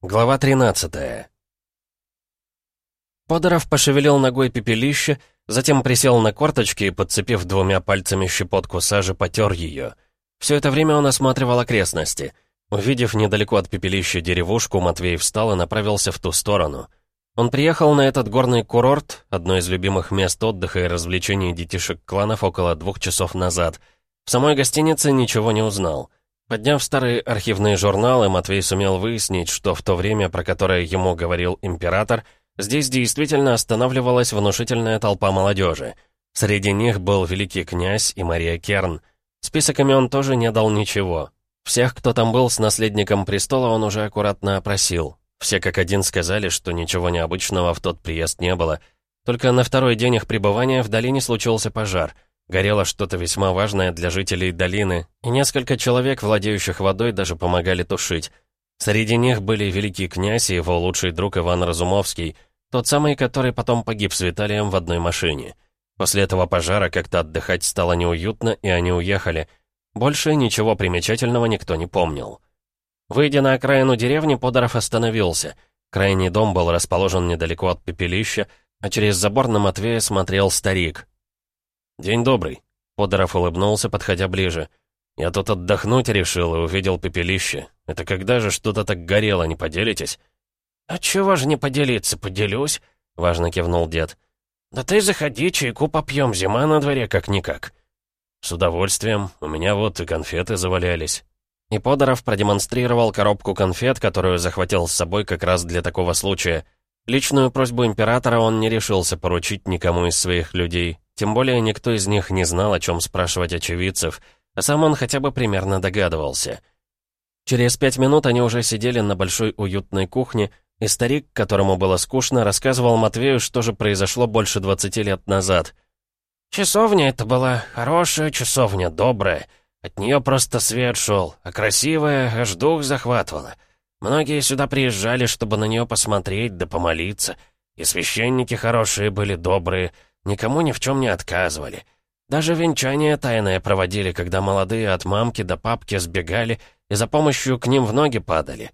Глава 13 Подоров пошевелил ногой пепелище, затем присел на корточки и, подцепив двумя пальцами щепотку сажи, потер ее. Все это время он осматривал окрестности. Увидев недалеко от пепелища деревушку, Матвей встал и направился в ту сторону. Он приехал на этот горный курорт, одно из любимых мест отдыха и развлечений детишек кланов около двух часов назад. В самой гостинице ничего не узнал — Подняв старые архивные журналы, Матвей сумел выяснить, что в то время, про которое ему говорил император, здесь действительно останавливалась внушительная толпа молодежи. Среди них был великий князь и Мария Керн. Список имен тоже не дал ничего. Всех, кто там был с наследником престола, он уже аккуратно опросил. Все как один сказали, что ничего необычного в тот приезд не было. Только на второй день их пребывания в долине случился пожар — Горело что-то весьма важное для жителей долины, и несколько человек, владеющих водой, даже помогали тушить. Среди них были великий князь и его лучший друг Иван Разумовский, тот самый, который потом погиб с Виталием в одной машине. После этого пожара как-то отдыхать стало неуютно, и они уехали. Больше ничего примечательного никто не помнил. Выйдя на окраину деревни, Подоров остановился. Крайний дом был расположен недалеко от пепелища, а через забор на Матвея смотрел старик, «День добрый», — Подоров улыбнулся, подходя ближе. «Я тут отдохнуть решил и увидел пепелище. Это когда же что-то так горело, не поделитесь?» «А чего же не поделиться, поделюсь?» — важно кивнул дед. «Да ты заходи, чайку попьем, зима на дворе как-никак». «С удовольствием. У меня вот и конфеты завалялись». И Подоров продемонстрировал коробку конфет, которую захватил с собой как раз для такого случая. Личную просьбу императора он не решился поручить никому из своих людей, тем более никто из них не знал, о чем спрашивать очевидцев, а сам он хотя бы примерно догадывался. Через пять минут они уже сидели на большой уютной кухне, и старик, которому было скучно, рассказывал Матвею, что же произошло больше двадцати лет назад. «Часовня это была хорошая часовня, добрая. От нее просто свет шел, а красивая аж дух захватывала. Многие сюда приезжали, чтобы на нее посмотреть да помолиться. И священники хорошие были, добрые, Никому ни в чем не отказывали. Даже венчание тайное проводили, когда молодые от мамки до папки сбегали и за помощью к ним в ноги падали.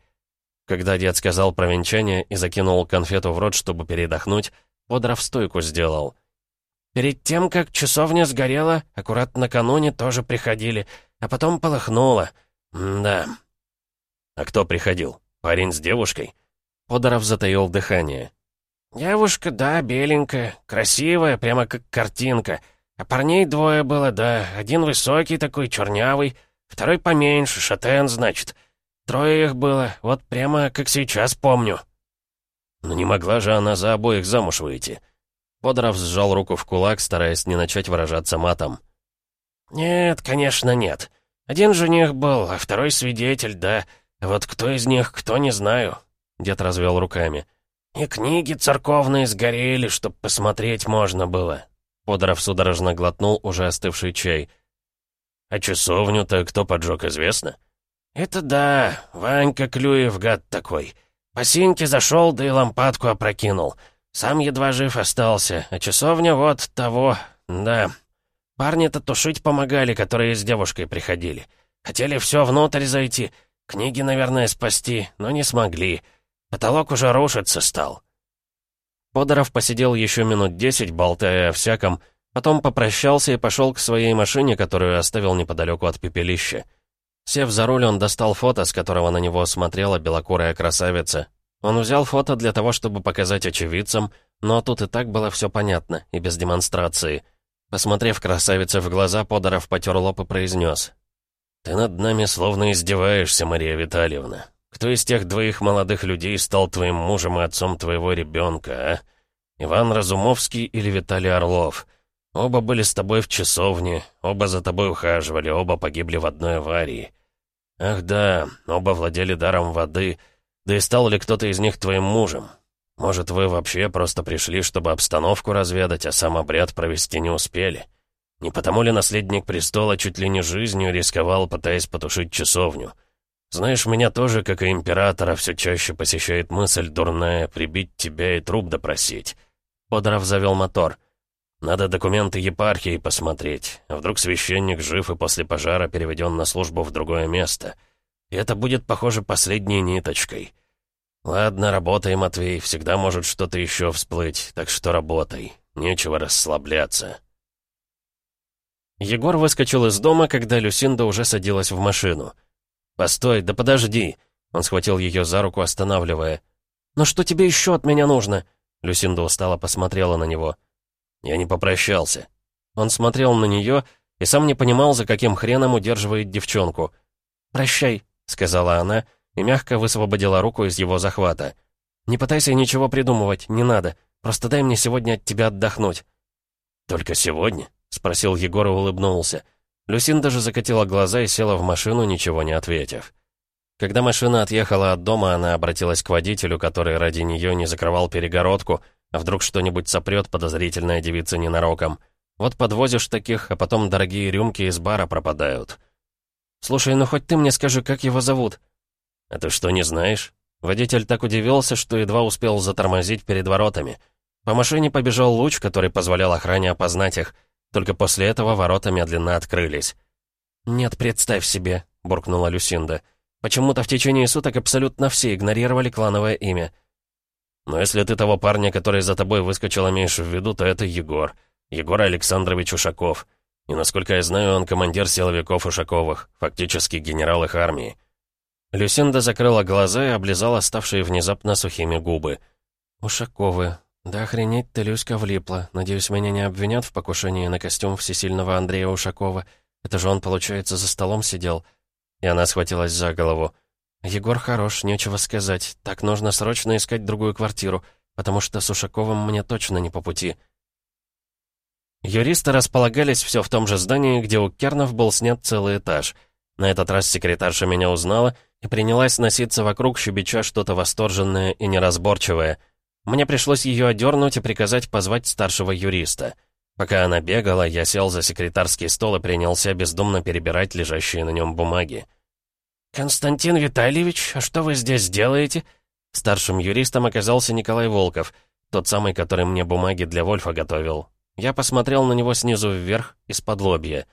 Когда дед сказал про венчание и закинул конфету в рот, чтобы передохнуть, Бодров стойку сделал. Перед тем, как часовня сгорела, аккурат накануне тоже приходили, а потом полыхнуло. М да. А кто приходил? Парень с девушкой? Подоров затаил дыхание. «Девушка, да, беленькая, красивая, прямо как картинка. А парней двое было, да, один высокий такой, чернявый, второй поменьше, шатен, значит. Трое их было, вот прямо как сейчас помню». «Но не могла же она за обоих замуж выйти». Подоров сжал руку в кулак, стараясь не начать выражаться матом. «Нет, конечно, нет. Один жених был, а второй свидетель, да. Вот кто из них, кто, не знаю». Дед развел руками. «И книги церковные сгорели, чтоб посмотреть можно было». Подоров судорожно глотнул уже остывший чай. «А часовню-то кто поджег, известно?» «Это да, Ванька Клюев, гад такой. По синьке зашел, да и лампадку опрокинул. Сам едва жив остался, а часовня вот того, да. Парни-то тушить помогали, которые с девушкой приходили. Хотели все внутрь зайти, книги, наверное, спасти, но не смогли». Потолок уже рушиться стал». Подоров посидел еще минут десять, болтая о всяком, потом попрощался и пошел к своей машине, которую оставил неподалеку от пепелища. Сев за руль, он достал фото, с которого на него смотрела белокурая красавица. Он взял фото для того, чтобы показать очевидцам, но тут и так было все понятно, и без демонстрации. Посмотрев красавице в глаза, Подоров потер лоб и произнес. «Ты над нами словно издеваешься, Мария Витальевна. Кто из тех двоих молодых людей стал твоим мужем и отцом твоего ребенка, а? Иван Разумовский или Виталий Орлов? Оба были с тобой в часовне, оба за тобой ухаживали, оба погибли в одной аварии. Ах да, оба владели даром воды, да и стал ли кто-то из них твоим мужем? Может, вы вообще просто пришли, чтобы обстановку разведать, а сам обряд провести не успели? Не потому ли наследник престола чуть ли не жизнью рисковал, пытаясь потушить часовню? Знаешь, меня тоже, как и императора, все чаще посещает мысль дурная прибить тебя и труп допросить. Подоров завел мотор. Надо документы епархии посмотреть. Вдруг священник жив и после пожара переведен на службу в другое место. И это будет, похоже, последней ниточкой. «Ладно, работай, Матвей, всегда может что-то еще всплыть, так что работай, нечего расслабляться». Егор выскочил из дома, когда Люсинда уже садилась в машину. «Постой, да подожди!» Он схватил ее за руку, останавливая. «Но что тебе еще от меня нужно?» Люсинда устало посмотрела на него. «Я не попрощался». Он смотрел на нее и сам не понимал, за каким хреном удерживает девчонку. «Прощай», — сказала она, — и мягко высвободила руку из его захвата. «Не пытайся ничего придумывать, не надо. Просто дай мне сегодня от тебя отдохнуть». «Только сегодня?» — спросил Егор и улыбнулся. Люсин даже закатила глаза и села в машину, ничего не ответив. Когда машина отъехала от дома, она обратилась к водителю, который ради нее не закрывал перегородку, а вдруг что-нибудь сопрет подозрительная девица ненароком. Вот подвозишь таких, а потом дорогие рюмки из бара пропадают. «Слушай, ну хоть ты мне скажи, как его зовут?» «А ты что, не знаешь?» Водитель так удивился, что едва успел затормозить перед воротами. По машине побежал луч, который позволял охране опознать их. Только после этого ворота медленно открылись. «Нет, представь себе», — буркнула Люсинда. «Почему-то в течение суток абсолютно все игнорировали клановое имя». «Но если ты того парня, который за тобой выскочил, имеешь в виду, то это Егор. Егор Александрович Ушаков. И, насколько я знаю, он командир силовиков Ушаковых, фактически генерал их армии. Люсинда закрыла глаза и облизала ставшие внезапно сухими губы. «Ушаковы. Да охренеть ты, Люська, влипла. Надеюсь, меня не обвинят в покушении на костюм всесильного Андрея Ушакова. Это же он, получается, за столом сидел». И она схватилась за голову. «Егор хорош, нечего сказать. Так нужно срочно искать другую квартиру, потому что с Ушаковым мне точно не по пути». Юристы располагались все в том же здании, где у Кернов был снят целый этаж. На этот раз секретарша меня узнала — и принялась носиться вокруг, щебеча что-то восторженное и неразборчивое. Мне пришлось ее одернуть и приказать позвать старшего юриста. Пока она бегала, я сел за секретарский стол и принялся бездумно перебирать лежащие на нем бумаги. «Константин Витальевич, а что вы здесь делаете?» Старшим юристом оказался Николай Волков, тот самый, который мне бумаги для Вольфа готовил. Я посмотрел на него снизу вверх, из-под лобья.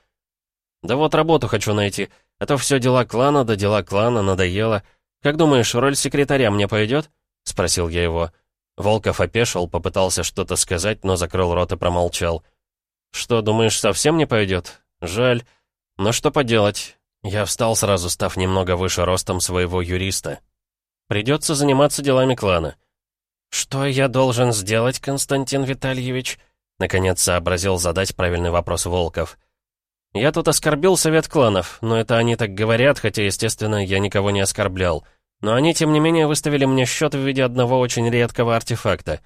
«Да вот работу хочу найти. А то все дела клана, да дела клана, надоело. Как думаешь, роль секретаря мне пойдет?» — спросил я его. Волков опешил, попытался что-то сказать, но закрыл рот и промолчал. «Что, думаешь, совсем не пойдет? Жаль. Но что поделать?» Я встал, сразу став немного выше ростом своего юриста. «Придется заниматься делами клана». «Что я должен сделать, Константин Витальевич?» Наконец сообразил задать правильный вопрос Волков. Я тут оскорбил совет кланов, но это они так говорят, хотя, естественно, я никого не оскорблял. Но они, тем не менее, выставили мне счет в виде одного очень редкого артефакта.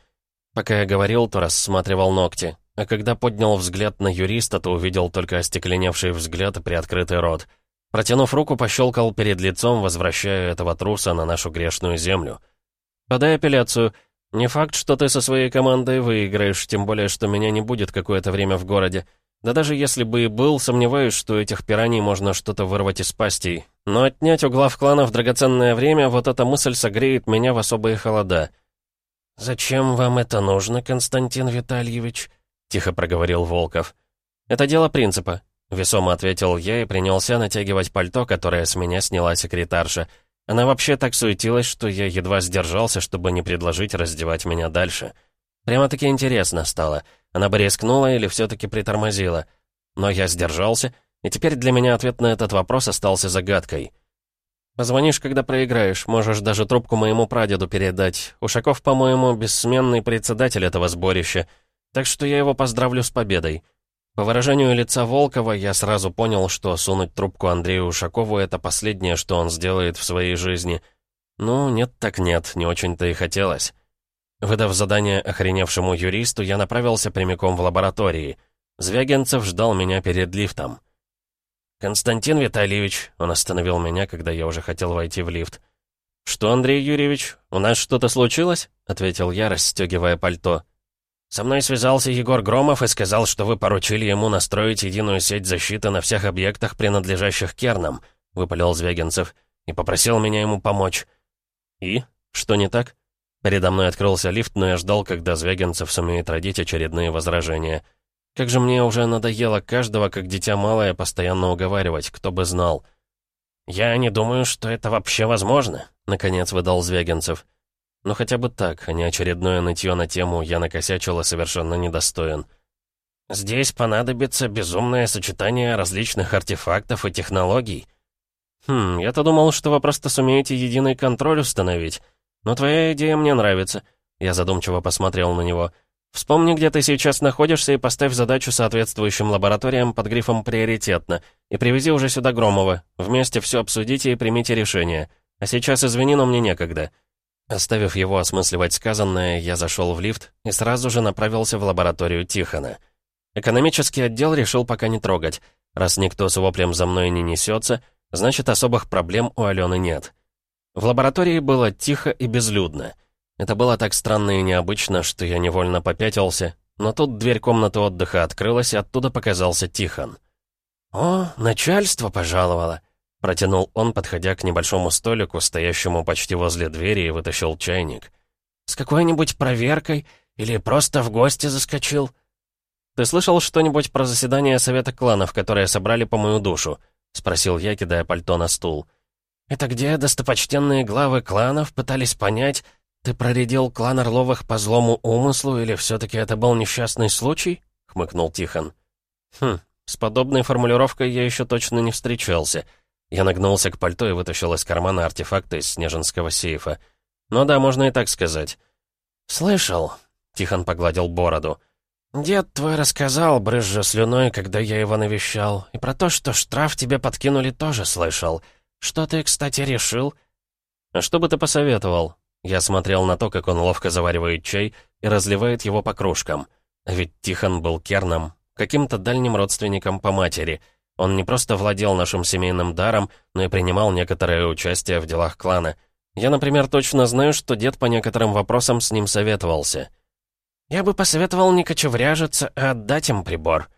Пока я говорил, то рассматривал ногти. А когда поднял взгляд на юриста, то увидел только остекленевший взгляд и приоткрытый рот. Протянув руку, пощелкал перед лицом, возвращая этого труса на нашу грешную землю. «Подай апелляцию. Не факт, что ты со своей командой выиграешь, тем более, что меня не будет какое-то время в городе. Да даже если бы и был, сомневаюсь, что этих пираний можно что-то вырвать из пастей. Но отнять у глав кланов драгоценное время, вот эта мысль согреет меня в особые холода. «Зачем вам это нужно, Константин Витальевич?» — тихо проговорил Волков. «Это дело принципа», — весомо ответил я и принялся натягивать пальто, которое с меня сняла секретарша. Она вообще так суетилась, что я едва сдержался, чтобы не предложить раздевать меня дальше. Прямо-таки интересно стало — она бы рискнула или все-таки притормозила. Но я сдержался, и теперь для меня ответ на этот вопрос остался загадкой. «Позвонишь, когда проиграешь, можешь даже трубку моему прадеду передать. Ушаков, по-моему, бессменный председатель этого сборища, так что я его поздравлю с победой». По выражению лица Волкова я сразу понял, что сунуть трубку Андрею Ушакову — это последнее, что он сделает в своей жизни. Ну, нет так нет, не очень-то и хотелось. Выдав задание охреневшему юристу, я направился прямиком в лаборатории. Звягинцев ждал меня перед лифтом. «Константин Витальевич», — он остановил меня, когда я уже хотел войти в лифт. «Что, Андрей Юрьевич, у нас что-то случилось?» — ответил я, расстегивая пальто. «Со мной связался Егор Громов и сказал, что вы поручили ему настроить единую сеть защиты на всех объектах, принадлежащих Кернам», — выпалил Звягинцев, — «и попросил меня ему помочь». «И? Что не так?» Передо мной открылся лифт, но я ждал, когда Звягинцев сумеет родить очередные возражения. Как же мне уже надоело каждого, как дитя малое, постоянно уговаривать, кто бы знал. «Я не думаю, что это вообще возможно», — наконец выдал Звягинцев. Но хотя бы так, а не очередное нытье на тему «я накосячил и совершенно недостоин». «Здесь понадобится безумное сочетание различных артефактов и технологий». «Хм, я-то думал, что вы просто сумеете единый контроль установить. Но твоя идея мне нравится». Я задумчиво посмотрел на него. «Вспомни, где ты сейчас находишься, и поставь задачу соответствующим лабораториям под грифом «приоритетно», и привези уже сюда Громова. Вместе все обсудите и примите решение. А сейчас извини, но мне некогда». Оставив его осмысливать сказанное, я зашел в лифт и сразу же направился в лабораторию Тихона. Экономический отдел решил пока не трогать. Раз никто с воплем за мной не несется, значит, особых проблем у Алены нет. В лаборатории было тихо и безлюдно. Это было так странно и необычно, что я невольно попятился, но тут дверь комнаты отдыха открылась, и оттуда показался Тихон. «О, начальство пожаловало!» Протянул он, подходя к небольшому столику, стоящему почти возле двери, и вытащил чайник. «С какой-нибудь проверкой? Или просто в гости заскочил?» «Ты слышал что-нибудь про заседание Совета кланов, которые собрали по мою душу?» — спросил я, кидая пальто на стул. «Это где достопочтенные главы кланов пытались понять, ты проредил клан Орловых по злому умыслу, или все-таки это был несчастный случай?» — хмыкнул Тихон. «Хм, с подобной формулировкой я еще точно не встречался». Я нагнулся к пальто и вытащил из кармана артефакты из снежинского сейфа. Ну да, можно и так сказать. «Слышал», — Тихон погладил бороду. «Дед твой рассказал, брызжа слюной, когда я его навещал, и про то, что штраф тебе подкинули, тоже слышал. Что ты, кстати, решил?» «А что бы ты посоветовал?» Я смотрел на то, как он ловко заваривает чай и разливает его по кружкам. Ведь Тихон был керном, каким-то дальним родственником по матери — он не просто владел нашим семейным даром, но и принимал некоторое участие в делах клана. Я, например, точно знаю, что дед по некоторым вопросам с ним советовался. «Я бы посоветовал не кочевряжиться, а отдать им прибор».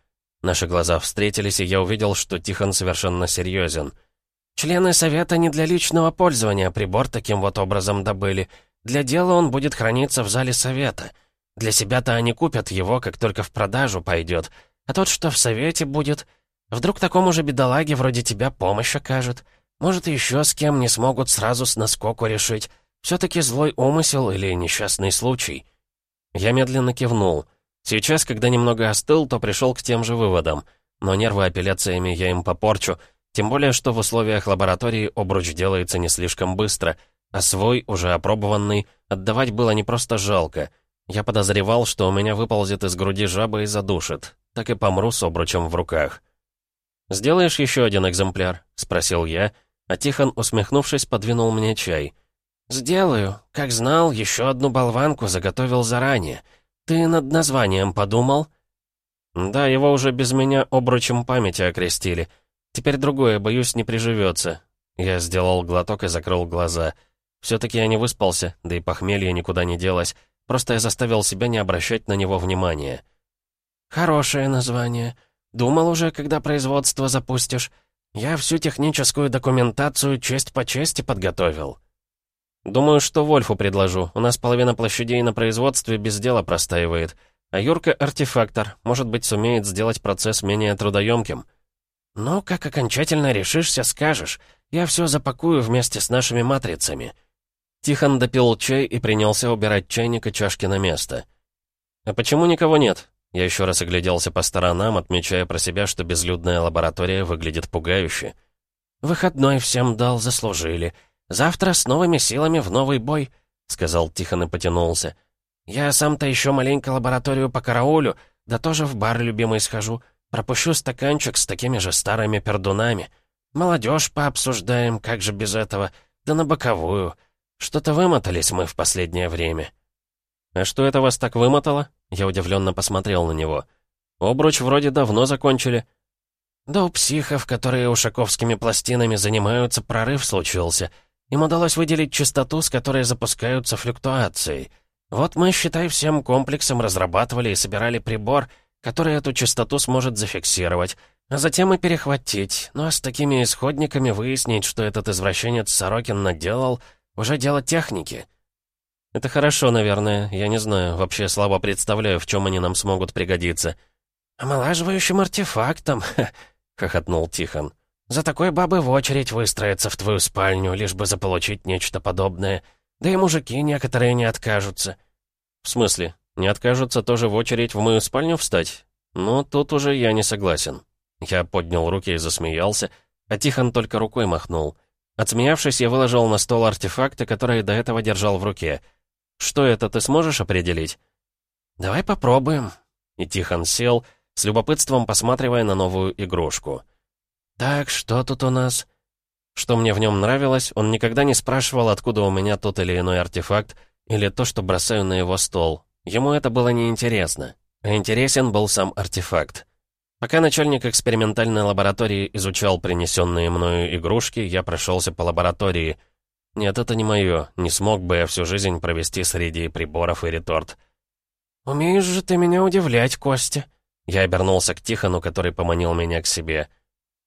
Наши глаза встретились, и я увидел, что Тихон совершенно серьезен. «Члены совета не для личного пользования прибор таким вот образом добыли. Для дела он будет храниться в зале совета. Для себя-то они купят его, как только в продажу пойдет. А тот, что в совете будет, Вдруг такому же бедолаге вроде тебя помощь окажет. Может, еще с кем не смогут сразу с наскоку решить. Все-таки злой умысел или несчастный случай. Я медленно кивнул. Сейчас, когда немного остыл, то пришел к тем же выводам. Но нервы апелляциями я им попорчу, тем более, что в условиях лаборатории обруч делается не слишком быстро, а свой, уже опробованный, отдавать было не просто жалко. Я подозревал, что у меня выползет из груди жаба и задушит. Так и помру с обручем в руках. «Сделаешь еще один экземпляр?» — спросил я, а Тихон, усмехнувшись, подвинул мне чай. «Сделаю. Как знал, еще одну болванку заготовил заранее. Ты над названием подумал?» «Да, его уже без меня обручем памяти окрестили. Теперь другое, боюсь, не приживется». Я сделал глоток и закрыл глаза. Все-таки я не выспался, да и похмелье никуда не делось. Просто я заставил себя не обращать на него внимания. «Хорошее название. Думал уже, когда производство запустишь. Я всю техническую документацию честь по чести подготовил». «Думаю, что Вольфу предложу. У нас половина площадей на производстве без дела простаивает. А Юрка — артефактор. Может быть, сумеет сделать процесс менее трудоемким». «Ну, как окончательно решишься, скажешь. Я все запакую вместе с нашими матрицами». Тихон допил чай и принялся убирать чайник и чашки на место. «А почему никого нет? Я еще раз огляделся по сторонам, отмечая про себя, что безлюдная лаборатория выглядит пугающе. «Выходной всем дал, заслужили. Завтра с новыми силами в новый бой», — сказал Тихон и потянулся. «Я сам-то еще маленько лабораторию по караулю, да тоже в бар любимый схожу. Пропущу стаканчик с такими же старыми пердунами. Молодежь пообсуждаем, как же без этого, да на боковую. Что-то вымотались мы в последнее время». «А что это вас так вымотало?» Я удивленно посмотрел на него. «Обруч вроде давно закончили». «Да у психов, которые ушаковскими пластинами занимаются, прорыв случился. Им удалось выделить частоту, с которой запускаются флюктуации. Вот мы, считай, всем комплексом разрабатывали и собирали прибор, который эту частоту сможет зафиксировать, а затем и перехватить. Ну а с такими исходниками выяснить, что этот извращенец Сорокин наделал, уже дело техники». «Это хорошо, наверное. Я не знаю. Вообще слабо представляю, в чем они нам смогут пригодиться». «Омолаживающим артефактом», — хохотнул Тихон. «За такой бабы в очередь выстроиться в твою спальню, лишь бы заполучить нечто подобное. Да и мужики некоторые не откажутся». «В смысле? Не откажутся тоже в очередь в мою спальню встать? Ну, тут уже я не согласен». Я поднял руки и засмеялся, а Тихон только рукой махнул. Отсмеявшись, я выложил на стол артефакты, которые до этого держал в руке. «Что это, ты сможешь определить?» «Давай попробуем». И Тихон сел, с любопытством посматривая на новую игрушку. «Так, что тут у нас?» Что мне в нем нравилось, он никогда не спрашивал, откуда у меня тот или иной артефакт, или то, что бросаю на его стол. Ему это было неинтересно. А интересен был сам артефакт. Пока начальник экспериментальной лаборатории изучал принесенные мною игрушки, я прошелся по лаборатории. Нет, это не мое. Не смог бы я всю жизнь провести среди приборов и реторт. «Умеешь же ты меня удивлять, Костя». Я обернулся к Тихону, который поманил меня к себе.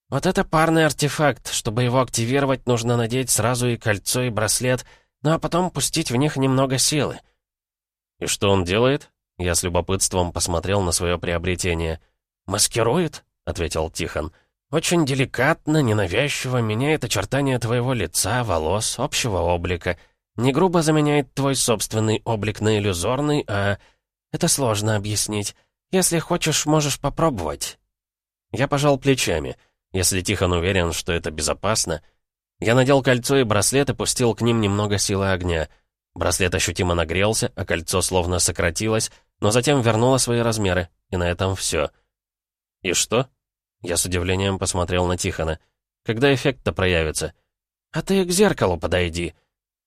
«Вот это парный артефакт. Чтобы его активировать, нужно надеть сразу и кольцо, и браслет, ну а потом пустить в них немного силы». «И что он делает?» Я с любопытством посмотрел на свое приобретение. «Маскирует?» — ответил Тихон. «Очень деликатно, ненавязчиво меняет очертания твоего лица, волос, общего облика. Не грубо заменяет твой собственный облик на иллюзорный, а... Это сложно объяснить. Если хочешь, можешь попробовать». Я пожал плечами — если Тихон уверен, что это безопасно. Я надел кольцо и браслет и пустил к ним немного силы огня. Браслет ощутимо нагрелся, а кольцо словно сократилось, но затем вернуло свои размеры, и на этом все. «И что?» Я с удивлением посмотрел на Тихона. «Когда эффект-то проявится?» «А ты к зеркалу подойди».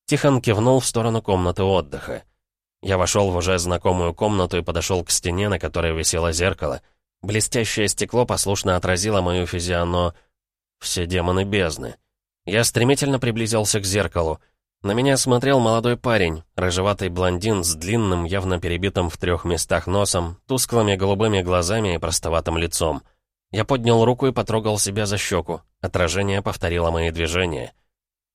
Тихон кивнул в сторону комнаты отдыха. Я вошел в уже знакомую комнату и подошел к стене, на которой висело зеркало — Блестящее стекло послушно отразило мою физионо... Все демоны бездны. Я стремительно приблизился к зеркалу. На меня смотрел молодой парень, рыжеватый блондин с длинным, явно перебитым в трех местах носом, тусклыми голубыми глазами и простоватым лицом. Я поднял руку и потрогал себя за щеку. Отражение повторило мои движения.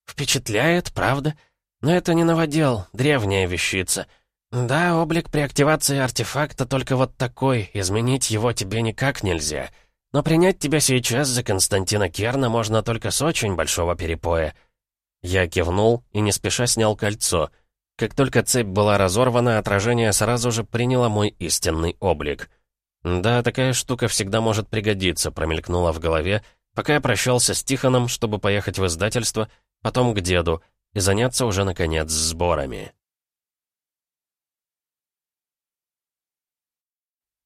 «Впечатляет, правда? Но это не новодел, древняя вещица. «Да, облик при активации артефакта только вот такой, изменить его тебе никак нельзя. Но принять тебя сейчас за Константина Керна можно только с очень большого перепоя». Я кивнул и не спеша снял кольцо. Как только цепь была разорвана, отражение сразу же приняло мой истинный облик. «Да, такая штука всегда может пригодиться», — промелькнула в голове, пока я прощался с Тихоном, чтобы поехать в издательство, потом к деду и заняться уже, наконец, сборами.